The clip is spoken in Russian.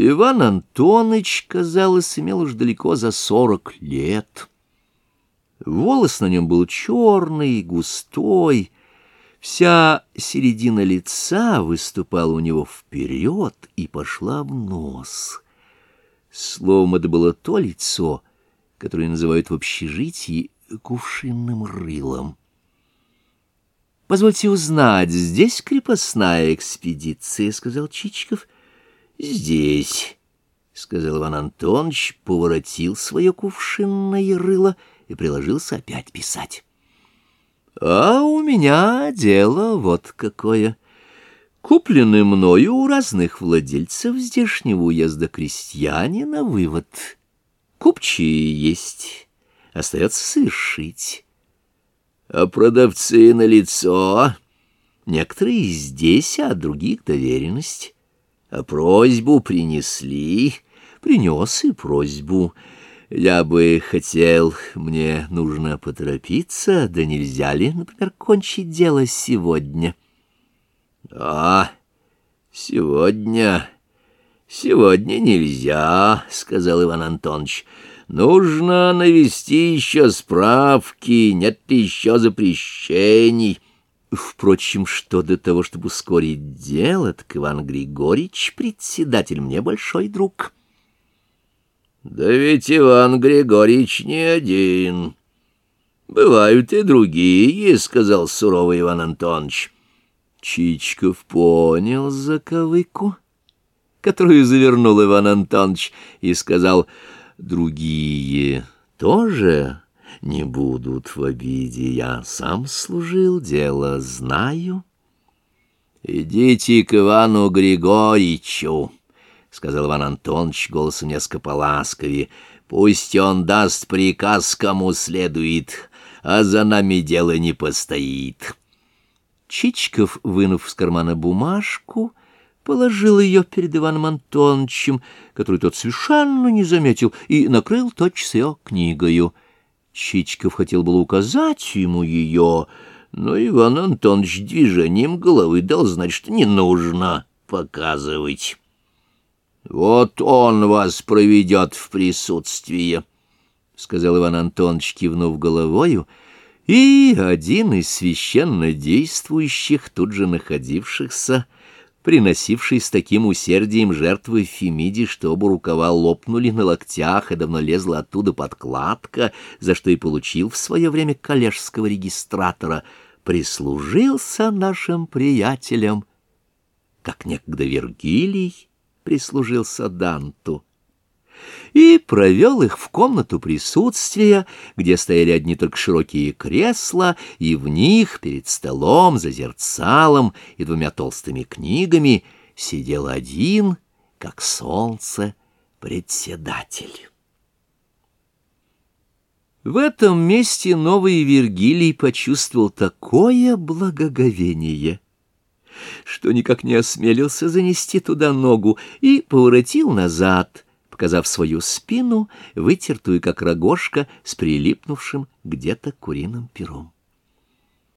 Иван Антоныч, казалось, имел уж далеко за сорок лет. Волос на нем был черный, густой, вся середина лица выступала у него вперед и пошла в нос. Словом, это было то лицо, которое называют в общежитии кувшинным рылом. «Позвольте узнать, здесь крепостная экспедиция», — сказал Чичиков, — «Здесь», — сказал Иван Антонович, поворотил свое кувшинное рыло и приложился опять писать. «А у меня дело вот какое. Куплены мною у разных владельцев здешнего уезда крестьяне на вывод. Купчие есть, остается совершить. А продавцы на лицо, некоторые здесь, а других доверенность». А просьбу принесли, принес и просьбу. Я бы хотел, мне нужно поторопиться, да нельзя ли, например, кончить дело сегодня? — А, сегодня... «Сегодня нельзя», — сказал Иван Антонович. «Нужно навести еще справки, нет ли еще запрещений». Впрочем, что до того, чтобы ускорить дело, так Иван Григорьевич, председатель, мне большой друг. Да ведь Иван Григорьевич не один. Бывают и другие, — сказал суровый Иван Антонович. Чичков понял заковыку, которую завернул Иван Антонович, и сказал, другие тоже не будут в обиде, я сам служил, дело знаю. — Идите к Ивану Григорьевичу, — сказал Иван Антонович голосом несколько поласковее, — пусть он даст приказ, кому следует, а за нами дело не постоит. Чичков, вынув из кармана бумажку, положил ее перед Иваном Антоновичем, который тот совершенно не заметил, и накрыл тотчас ее книгою — Чичков хотел было указать ему ее, но Иван Антонович движением головы дал знать, что не нужно показывать. «Вот он вас проведет в присутствие», — сказал Иван Антонович, кивнув головою, и один из священно действующих, тут же находившихся, — приносивший с таким усердием жертвы Фемиде, что оба рукава лопнули на локтях, и давно лезла оттуда подкладка, за что и получил в свое время коллежского регистратора, прислужился нашим приятелям, как некогда Вергилий прислужился Данту и провел их в комнату присутствия, где стояли одни только широкие кресла, и в них перед столом, за зерцалом и двумя толстыми книгами сидел один, как солнце, председатель. В этом месте новый Вергилий почувствовал такое благоговение, что никак не осмелился занести туда ногу и поворотил назад — показав свою спину, вытертую, как рогожка, с прилипнувшим где-то куриным пером.